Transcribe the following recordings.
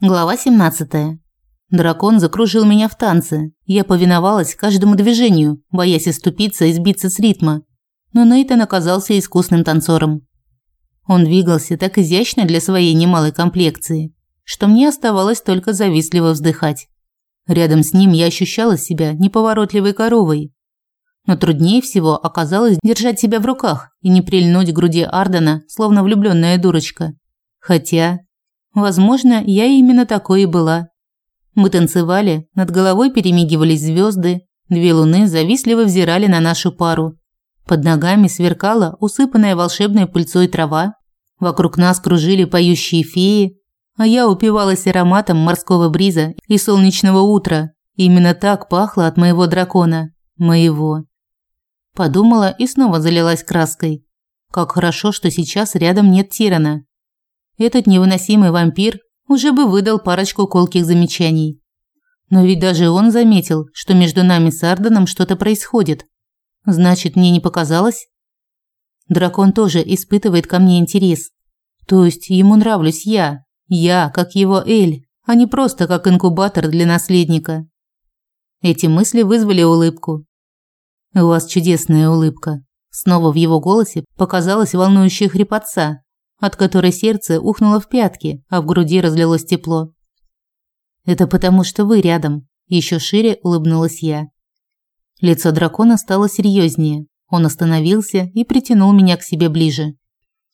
Глава 17. Дракон закружил меня в танце. Я повиновалась каждому движению, боясь оступиться и сбиться с ритма. Но Нейтан оказался искусным танцором. Он двигался так изящно для своей немалой комплекции, что мне оставалось только завистливо вздыхать. Рядом с ним я ощущала себя неповоротливой коровой. Но труднее всего оказалось держать себя в руках и не прильнуть к груди Ардена, словно влюбленная дурочка. Хотя Возможно, я именно такой и была. Мы танцевали, над головой перемигивались звезды, две луны завистливо взирали на нашу пару. Под ногами сверкала усыпанная волшебной пыльцой трава, вокруг нас кружили поющие феи, а я упивалась ароматом морского бриза и солнечного утра. Именно так пахло от моего дракона, моего. Подумала и снова залилась краской. Как хорошо, что сейчас рядом нет Тирана этот невыносимый вампир уже бы выдал парочку колких замечаний. Но ведь даже он заметил, что между нами с Арденом что-то происходит. Значит, мне не показалось? Дракон тоже испытывает ко мне интерес. То есть ему нравлюсь я, я, как его Эль, а не просто как инкубатор для наследника. Эти мысли вызвали улыбку. У вас чудесная улыбка. Снова в его голосе показалась волнующая хрипотца, от которой сердце ухнуло в пятки, а в груди разлилось тепло. Это потому, что вы рядом, еще шире улыбнулась я. Лицо дракона стало серьезнее. Он остановился и притянул меня к себе ближе.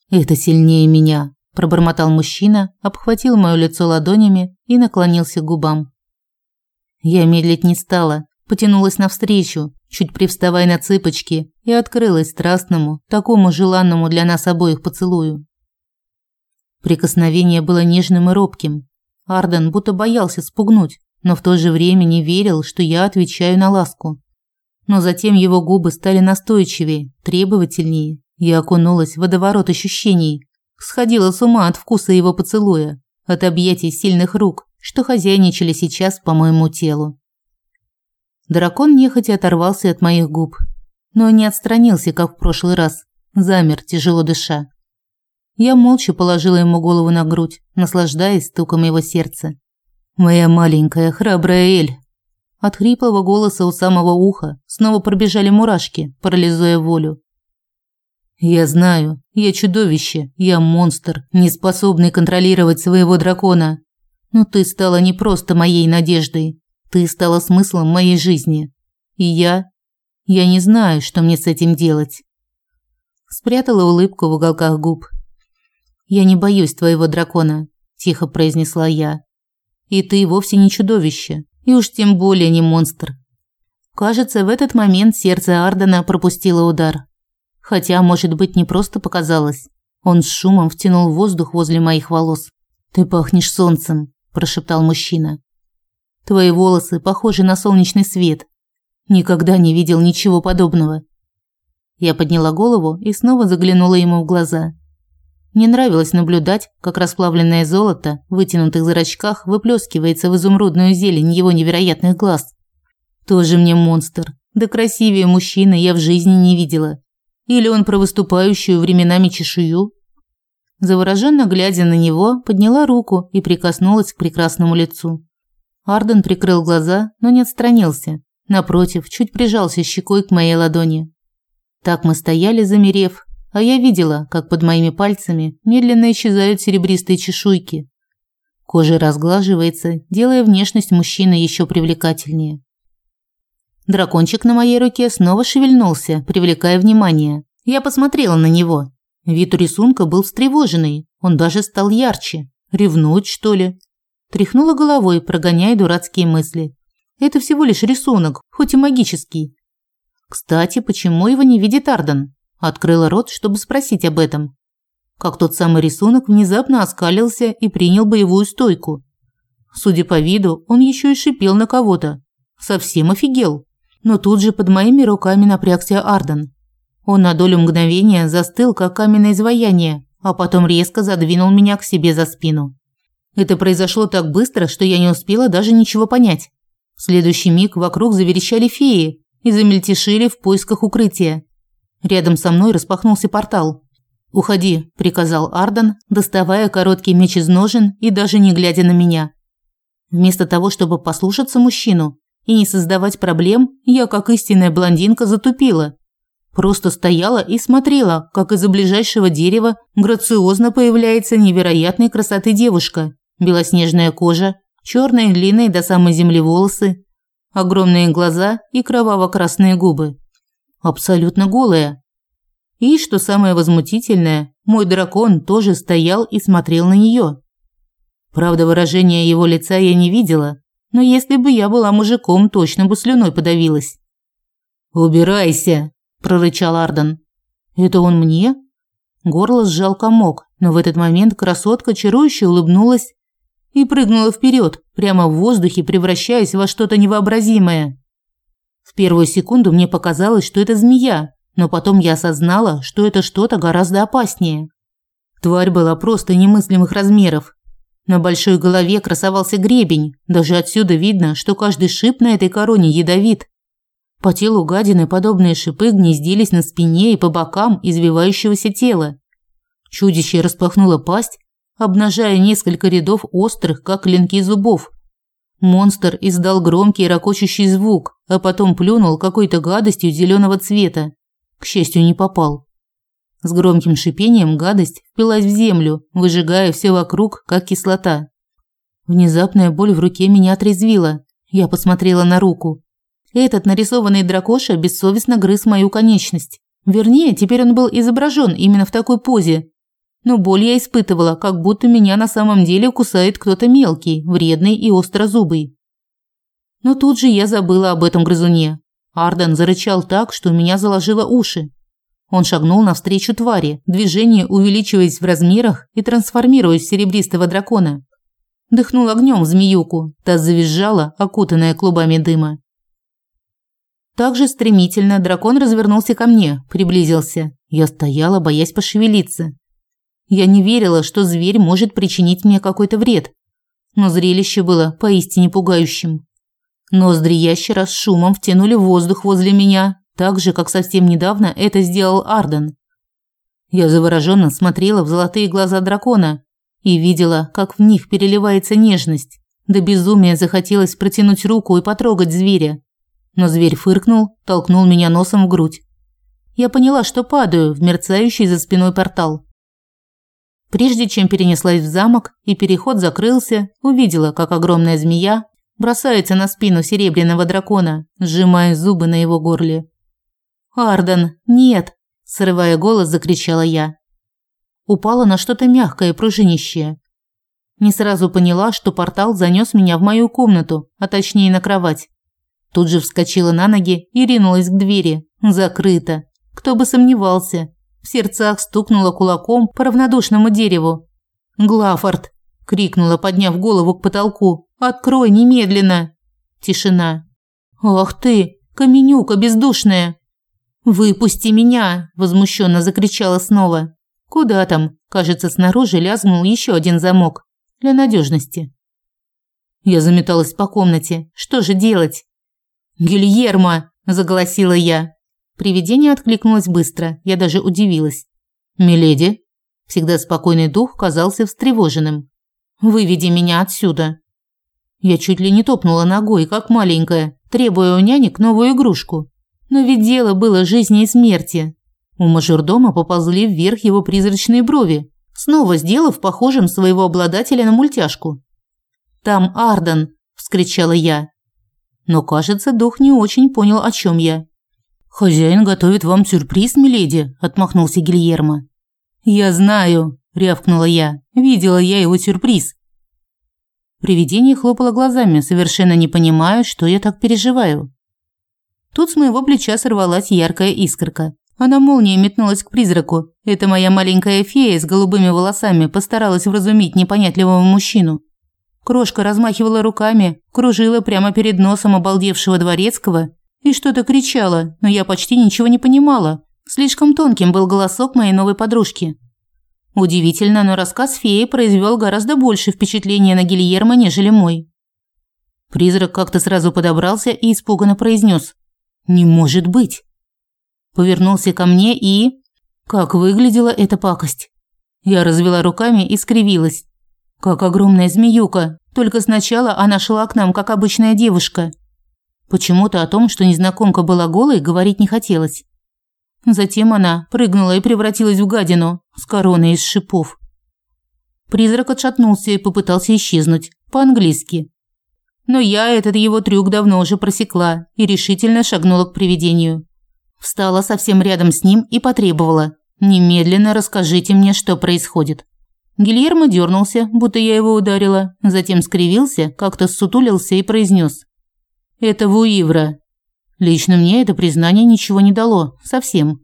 Это сильнее меня, пробормотал мужчина, обхватил моё лицо ладонями и наклонился к губам. Я медлить не стала, потянулась навстречу, чуть привставая на цыпочки, и открылась страстному, такому желанному для нас обоих поцелую. Прикосновение было нежным и робким. Арден будто боялся спугнуть, но в то же время не верил, что я отвечаю на ласку. Но затем его губы стали настойчивее, требовательнее. Я окунулась в водоворот ощущений, сходила с ума от вкуса его поцелуя, от объятий сильных рук, что хозяйничали сейчас по моему телу. Дракон нехотя оторвался от моих губ, но не отстранился, как в прошлый раз, замер, тяжело дыша. Я молча положила ему голову на грудь, наслаждаясь стуком его сердца. «Моя маленькая, храбрая Эль!» От хриплого голоса у самого уха снова пробежали мурашки, парализуя волю. «Я знаю, я чудовище, я монстр, не способный контролировать своего дракона. Но ты стала не просто моей надеждой, ты стала смыслом моей жизни. И я... я не знаю, что мне с этим делать». Спрятала улыбку в уголках губ, «Я не боюсь твоего дракона», – тихо произнесла я. «И ты вовсе не чудовище, и уж тем более не монстр». Кажется, в этот момент сердце Ардена пропустило удар. Хотя, может быть, не просто показалось. Он с шумом втянул воздух возле моих волос. «Ты пахнешь солнцем», – прошептал мужчина. «Твои волосы похожи на солнечный свет. Никогда не видел ничего подобного». Я подняла голову и снова заглянула ему в глаза. Не нравилось наблюдать, как расплавленное золото в вытянутых зрачках выплескивается в изумрудную зелень его невероятных глаз. Тоже мне монстр. Да красивее мужчины я в жизни не видела. Или он про выступающую временами чешую? Завороженно глядя на него, подняла руку и прикоснулась к прекрасному лицу. Арден прикрыл глаза, но не отстранился. Напротив, чуть прижался щекой к моей ладони. Так мы стояли, замерев, а я видела, как под моими пальцами медленно исчезают серебристые чешуйки. Кожа разглаживается, делая внешность мужчины еще привлекательнее. Дракончик на моей руке снова шевельнулся, привлекая внимание. Я посмотрела на него. Вид у рисунка был встревоженный, он даже стал ярче. Ревнуть, что ли? Тряхнула головой, прогоняя дурацкие мысли. Это всего лишь рисунок, хоть и магический. Кстати, почему его не видит Арден? Открыла рот, чтобы спросить об этом. Как тот самый рисунок внезапно оскалился и принял боевую стойку. Судя по виду, он еще и шипел на кого-то. Совсем офигел. Но тут же под моими руками напрягся Арден. Он на долю мгновения застыл, как каменное изваяние, а потом резко задвинул меня к себе за спину. Это произошло так быстро, что я не успела даже ничего понять. В следующий миг вокруг заверещали феи и замельтешили в поисках укрытия. Рядом со мной распахнулся портал. «Уходи», – приказал Ардан, доставая короткий меч из ножен и даже не глядя на меня. Вместо того, чтобы послушаться мужчину и не создавать проблем, я, как истинная блондинка, затупила. Просто стояла и смотрела, как из-за ближайшего дерева грациозно появляется невероятной красоты девушка. Белоснежная кожа, черные длинные до самой земли волосы, огромные глаза и кроваво-красные губы. Абсолютно голая. И, что самое возмутительное, мой дракон тоже стоял и смотрел на нее. Правда, выражения его лица я не видела, но если бы я была мужиком, точно бы слюной подавилась. «Убирайся!» – прорычал Арден. «Это он мне?» Горло сжал комок, но в этот момент красотка чарующе улыбнулась и прыгнула вперед, прямо в воздухе превращаясь во что-то невообразимое. Первую секунду мне показалось, что это змея, но потом я осознала, что это что-то гораздо опаснее. Тварь была просто немыслимых размеров. На большой голове красовался гребень, даже отсюда видно, что каждый шип на этой короне ядовит. По телу гадины подобные шипы гнездились на спине и по бокам извивающегося тела. Чудище распахнуло пасть, обнажая несколько рядов острых, как клинки зубов. Монстр издал громкий ракочущий звук, а потом плюнул какой-то гадостью зеленого цвета. К счастью, не попал. С громким шипением гадость впилась в землю, выжигая все вокруг, как кислота. Внезапная боль в руке меня отрезвила. Я посмотрела на руку. Этот нарисованный дракоша бессовестно грыз мою конечность. Вернее, теперь он был изображен именно в такой позе. Но боль я испытывала, как будто меня на самом деле кусает кто-то мелкий, вредный и острозубый. Но тут же я забыла об этом грызуне. Арден зарычал так, что у меня заложило уши. Он шагнул навстречу твари, движение увеличиваясь в размерах и трансформируясь в серебристого дракона. Дыхнул огнем в змеюку, та завизжала, окутанная клубами дыма. Также стремительно дракон развернулся ко мне, приблизился. Я стояла, боясь пошевелиться. Я не верила, что зверь может причинить мне какой-то вред. Но зрелище было поистине пугающим. Ноздри ящера с шумом втянули воздух возле меня, так же, как совсем недавно это сделал Арден. Я завороженно смотрела в золотые глаза дракона и видела, как в них переливается нежность. До безумия захотелось протянуть руку и потрогать зверя. Но зверь фыркнул, толкнул меня носом в грудь. Я поняла, что падаю в мерцающий за спиной портал. Прежде чем перенеслась в замок и переход закрылся, увидела, как огромная змея бросается на спину серебряного дракона, сжимая зубы на его горле. «Арден, нет!» – срывая голос, закричала я. Упала на что-то мягкое и пружинищее. Не сразу поняла, что портал занес меня в мою комнату, а точнее на кровать. Тут же вскочила на ноги и ринулась к двери. Закрыто. Кто бы сомневался. В сердцах стукнула кулаком по равнодушному дереву. «Глафорд!» – крикнула, подняв голову к потолку. «Открой немедленно!» Тишина. «Ах ты, каменюка бездушная!» «Выпусти меня!» – возмущенно закричала снова. «Куда там?» – кажется, снаружи лязгнул еще один замок. Для надежности. Я заметалась по комнате. Что же делать? «Гильермо!» – заголосила я. Привидение откликнулось быстро. Я даже удивилась. «Миледи?» Всегда спокойный дух казался встревоженным. «Выведи меня отсюда!» Я чуть ли не топнула ногой, как маленькая, требуя у нянек новую игрушку. Но ведь дело было жизни и смерти. У мажордома поползли вверх его призрачные брови, снова сделав похожим своего обладателя на мультяшку. «Там Арден!» – вскричала я. Но, кажется, дух не очень понял, о чем я. «Хозяин готовит вам сюрприз, миледи», – отмахнулся Гильермо. «Я знаю», – рявкнула я. «Видела я его сюрприз». Привидение хлопало глазами, совершенно не понимая, что я так переживаю. Тут с моего плеча сорвалась яркая искорка. Она молнией метнулась к призраку. Эта моя маленькая фея с голубыми волосами постаралась вразумить непонятливого мужчину. Крошка размахивала руками, кружила прямо перед носом обалдевшего дворецкого и что-то кричала, но я почти ничего не понимала. Слишком тонким был голосок моей новой подружки. Удивительно, но рассказ феи произвел гораздо больше впечатления на Гильермо, нежели мой. Призрак как-то сразу подобрался и испуганно произнес: не может быть. Повернулся ко мне и... Как выглядела эта пакость? Я развела руками и скривилась. Как огромная змеюка, Только сначала она шла к нам, как обычная девушка. Почему-то о том, что незнакомка была голой, говорить не хотелось. Затем она прыгнула и превратилась в гадину с короной из шипов. Призрак отшатнулся и попытался исчезнуть, по-английски. Но я этот его трюк давно уже просекла и решительно шагнула к привидению. Встала совсем рядом с ним и потребовала: "Немедленно расскажите мне, что происходит". Гильермо дернулся, будто я его ударила, затем скривился, как-то сутулился и произнес: "Это Вуивра". Лично мне это признание ничего не дало, совсем.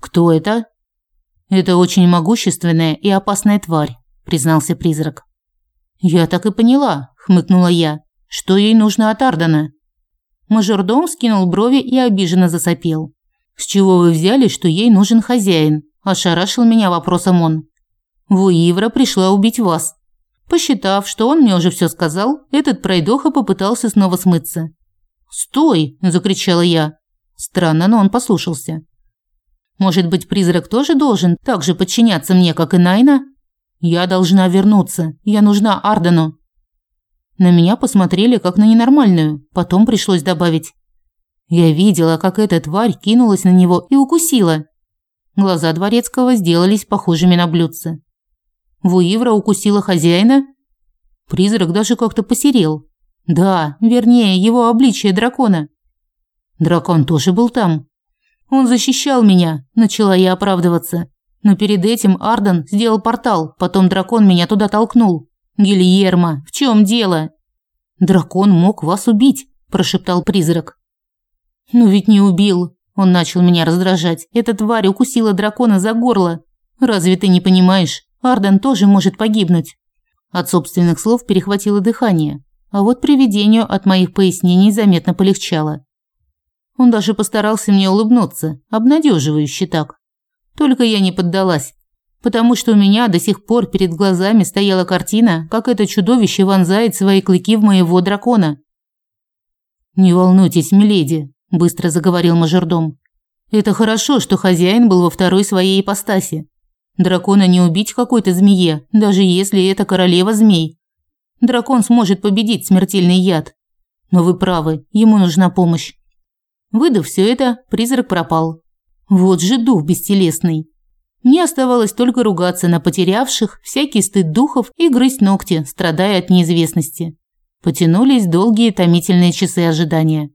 Кто это? Это очень могущественная и опасная тварь, признался призрак. Я так и поняла, хмыкнула я. Что ей нужно от Ардена? Мажордом скинул брови и обиженно засопел. С чего вы взяли, что ей нужен хозяин? ошарашил меня вопросом он. Вуивра пришла убить вас. Посчитав, что он мне уже все сказал, этот пройдоха попытался снова смыться. "Стой!" закричала я. Странно, но он послушался. Может быть, призрак тоже должен так же подчиняться мне, как и Найна? Я должна вернуться. Я нужна Ардену. На меня посмотрели как на ненормальную, потом пришлось добавить: я видела, как эта тварь кинулась на него и укусила. Глаза дворецкого сделались похожими на блюдце. Вуивра укусила хозяина? Призрак даже как-то посерел. Да, вернее, его обличие дракона. Дракон тоже был там. Он защищал меня, начала я оправдываться. Но перед этим Арден сделал портал, потом дракон меня туда толкнул. Гильермо, в чем дело? Дракон мог вас убить, прошептал призрак. Ну ведь не убил. Он начал меня раздражать. Эта тварь укусила дракона за горло. Разве ты не понимаешь? Арден тоже может погибнуть. От собственных слов перехватило дыхание, а вот привидению от моих пояснений заметно полегчало. Он даже постарался мне улыбнуться, обнадеживающе так. Только я не поддалась, потому что у меня до сих пор перед глазами стояла картина, как это чудовище вонзает свои клыки в моего дракона. «Не волнуйтесь, миледи», – быстро заговорил мажордом. «Это хорошо, что хозяин был во второй своей ипостаси. Дракона не убить какой-то змее, даже если это королева змей. Дракон сможет победить смертельный яд. Но вы правы, ему нужна помощь. Выдав все это, призрак пропал. Вот же дух бестелесный. Мне оставалось только ругаться на потерявших всякий стыд духов и грызть ногти, страдая от неизвестности. Потянулись долгие томительные часы ожидания.